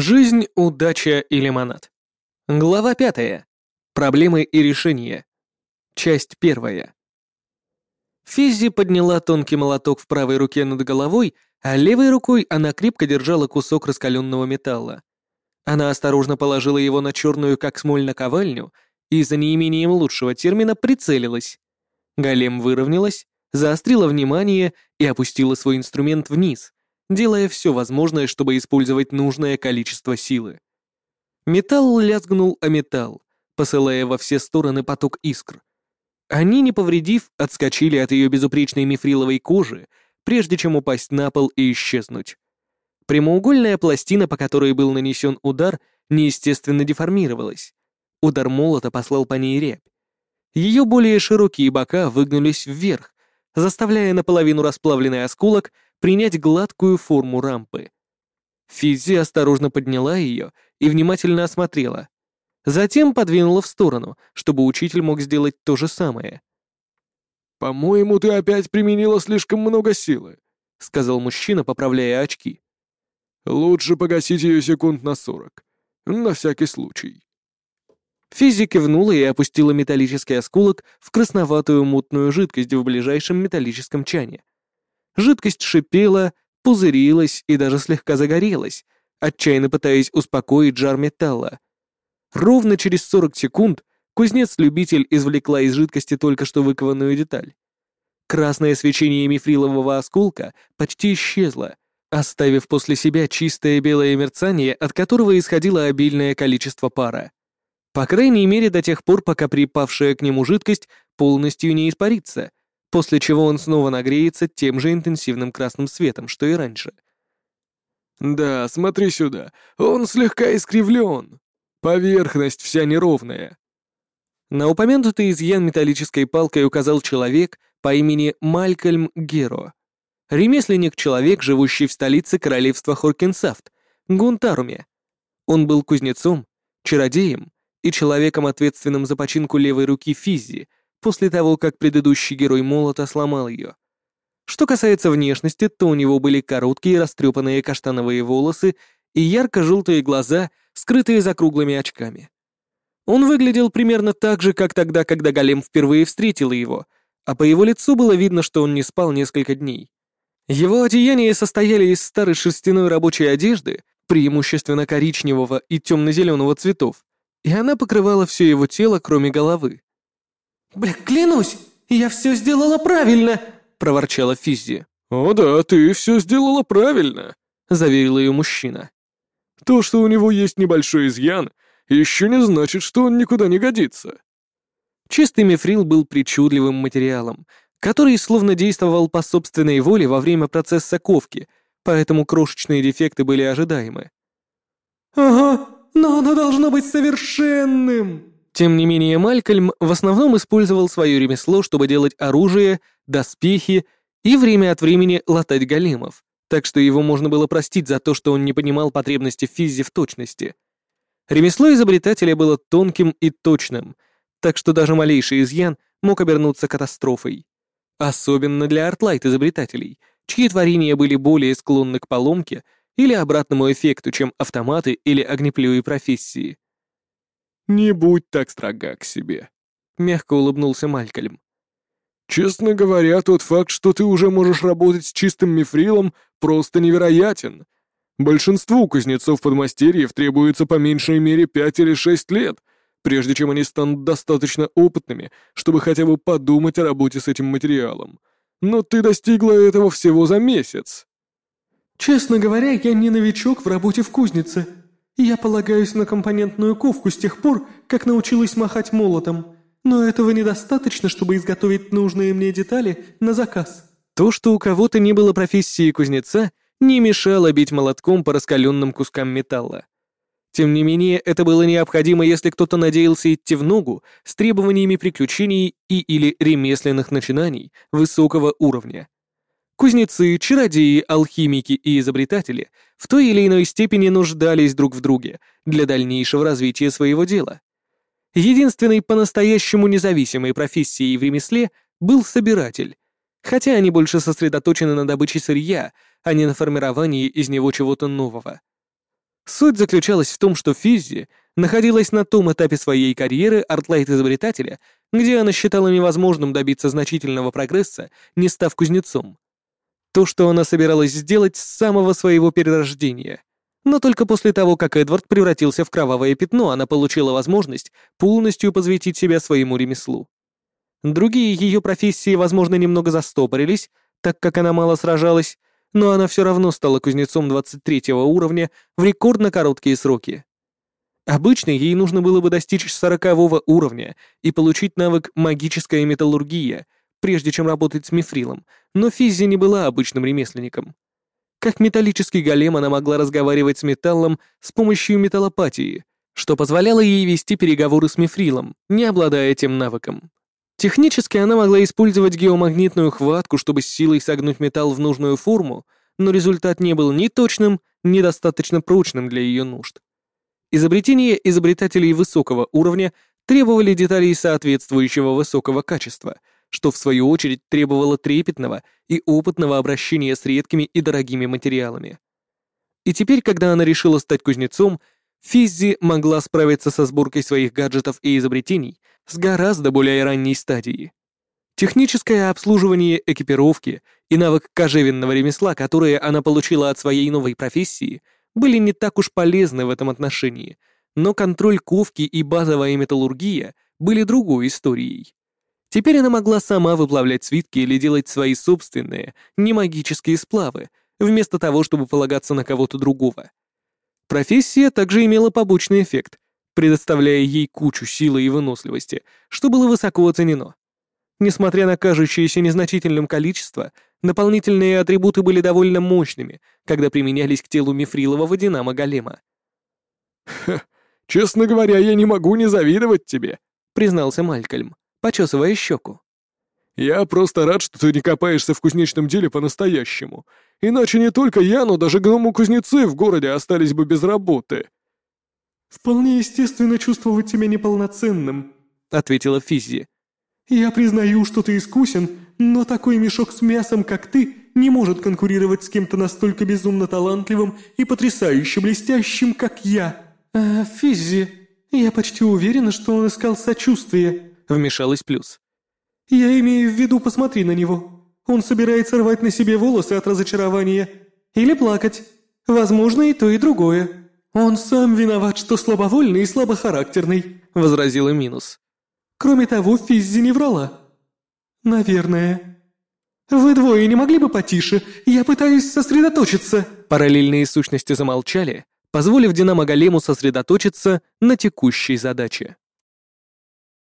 Жизнь, удача и лимонад. Глава пятая. Проблемы и решения. Часть первая. Физзи подняла тонкий молоток в правой руке над головой, а левой рукой она крепко держала кусок раскаленного металла. Она осторожно положила его на черную, как смоль, наковальню и, за неимением лучшего термина, прицелилась. Голем выровнялась, заострила внимание и опустила свой инструмент вниз, делая все возможное, чтобы использовать нужное количество силы. Металл лязгнул о металл, посылая во все стороны поток искр. Они, не повредив, отскочили от ее безупречной мифриловой кожи, прежде чем упасть на пол и исчезнуть. Прямоугольная пластина, по которой был нанесен удар, неестественно деформировалась. Удар молота послал по ней рябь. Ее более широкие бока выгнулись вверх, заставляя наполовину расплавленный осколок принять гладкую форму рампы. Физи осторожно подняла ее и внимательно осмотрела. Затем подвинула в сторону, чтобы учитель мог сделать то же самое. «По-моему, ты опять применила слишком много силы», — сказал мужчина, поправляя очки. «Лучше погасить ее секунд на сорок. На всякий случай». Физи кивнула и опустила металлический осколок в красноватую мутную жидкость в ближайшем металлическом чане. Жидкость шипела, пузырилась и даже слегка загорелась, отчаянно пытаясь успокоить жар металла. Ровно через 40 секунд кузнец-любитель извлекла из жидкости только что выкованную деталь. Красное свечение мифрилового осколка почти исчезло, оставив после себя чистое белое мерцание, от которого исходило обильное количество пара. По крайней мере, до тех пор, пока припавшая к нему жидкость полностью не испарится, после чего он снова нагреется тем же интенсивным красным светом, что и раньше. «Да, смотри сюда, он слегка искривлен. Поверхность вся неровная». На упомянутый изъян металлической палкой указал человек по имени Малькольм Геро. Ремесленник-человек, живущий в столице королевства Хоркинсафт, Гунтаруме. Он был кузнецом, чародеем и человеком, ответственным за починку левой руки Физзи, после того, как предыдущий герой молота сломал ее. Что касается внешности, то у него были короткие растрепанные каштановые волосы и ярко-желтые глаза, скрытые за круглыми очками. Он выглядел примерно так же, как тогда, когда Голем впервые встретил его, а по его лицу было видно, что он не спал несколько дней. Его одеяния состояли из старой шерстяной рабочей одежды, преимущественно коричневого и темно-зеленого цветов, и она покрывала все его тело, кроме головы. «Бля, клянусь, я все сделала правильно!» — проворчала Физзи. «О да, ты все сделала правильно», — заверил ее мужчина. «То, что у него есть небольшой изъян, еще не значит, что он никуда не годится». Чистый мифрил был причудливым материалом, который словно действовал по собственной воле во время процесса ковки, поэтому крошечные дефекты были ожидаемы. «Ага, но оно должно быть совершенным!» Тем не менее, Малькольм в основном использовал свое ремесло, чтобы делать оружие, доспехи и время от времени латать големов, так что его можно было простить за то, что он не понимал потребности физи в точности. Ремесло изобретателя было тонким и точным, так что даже малейший изъян мог обернуться катастрофой. Особенно для артлайт-изобретателей, чьи творения были более склонны к поломке или обратному эффекту, чем автоматы или огнеплюи профессии. «Не будь так строга к себе», — мягко улыбнулся Малькольм. «Честно говоря, тот факт, что ты уже можешь работать с чистым мифрилом, просто невероятен. Большинству кузнецов-подмастерьев требуется по меньшей мере пять или шесть лет, прежде чем они станут достаточно опытными, чтобы хотя бы подумать о работе с этим материалом. Но ты достигла этого всего за месяц». «Честно говоря, я не новичок в работе в кузнице», я полагаюсь на компонентную ковку с тех пор, как научилась махать молотом, но этого недостаточно, чтобы изготовить нужные мне детали на заказ». То, что у кого-то не было профессии кузнеца, не мешало бить молотком по раскаленным кускам металла. Тем не менее, это было необходимо, если кто-то надеялся идти в ногу с требованиями приключений и или ремесленных начинаний высокого уровня. Кузнецы, чародеи, алхимики и изобретатели в той или иной степени нуждались друг в друге для дальнейшего развития своего дела. Единственной по-настоящему независимой профессией в ремесле был собиратель, хотя они больше сосредоточены на добыче сырья, а не на формировании из него чего-то нового. Суть заключалась в том, что Физзи находилась на том этапе своей карьеры артлайт-изобретателя, где она считала невозможным добиться значительного прогресса, не став кузнецом. То, что она собиралась сделать с самого своего перерождения. Но только после того, как Эдвард превратился в кровавое пятно, она получила возможность полностью посвятить себя своему ремеслу. Другие ее профессии, возможно, немного застопорились, так как она мало сражалась, но она все равно стала кузнецом 23 уровня в рекордно короткие сроки. Обычно ей нужно было бы достичь 40 уровня и получить навык «магическая металлургия», прежде чем работать с мифрилом, но Физзи не была обычным ремесленником. Как металлический голем она могла разговаривать с металлом с помощью металлопатии, что позволяло ей вести переговоры с мифрилом, не обладая этим навыком. Технически она могла использовать геомагнитную хватку, чтобы с силой согнуть металл в нужную форму, но результат не был ни точным, ни достаточно прочным для ее нужд. Изобретения изобретателей высокого уровня требовали деталей соответствующего высокого качества, что в свою очередь требовало трепетного и опытного обращения с редкими и дорогими материалами. И теперь, когда она решила стать кузнецом, Физзи могла справиться со сборкой своих гаджетов и изобретений с гораздо более ранней стадии. Техническое обслуживание экипировки и навык кожевенного ремесла, которые она получила от своей новой профессии, были не так уж полезны в этом отношении, но контроль ковки и базовая металлургия были другой историей. Теперь она могла сама выплавлять свитки или делать свои собственные, немагические сплавы, вместо того, чтобы полагаться на кого-то другого. Профессия также имела побочный эффект, предоставляя ей кучу силы и выносливости, что было высоко оценено. Несмотря на кажущееся незначительным количество, дополнительные атрибуты были довольно мощными, когда применялись к телу мифрилового динамо-голема. «Ха, честно говоря, я не могу не завидовать тебе», — признался Малькольм, почесывая щеку. «Я просто рад, что ты не копаешься в кузнечном деле по-настоящему. Иначе не только я, но даже гному-кузнецы в городе остались бы без работы». «Вполне естественно чувствовать себя неполноценным», — ответила Физзи. «Я признаю, что ты искусен, но такой мешок с мясом, как ты, не может конкурировать с кем-то настолько безумно талантливым и потрясающе блестящим, как я». «А, Физзи, я почти уверена, что он искал сочувствие», — вмешалась Плюс. «Я имею в виду, посмотри на него. Он собирается рвать на себе волосы от разочарования. Или плакать. Возможно, и то, и другое». «Он сам виноват, что слабовольный и слабохарактерный», — возразила Минус. «Кроме того, Физзи не врала». «Наверное». «Вы двое не могли бы потише? Я пытаюсь сосредоточиться». Параллельные сущности замолчали, позволив Динамо Голему сосредоточиться на текущей задаче.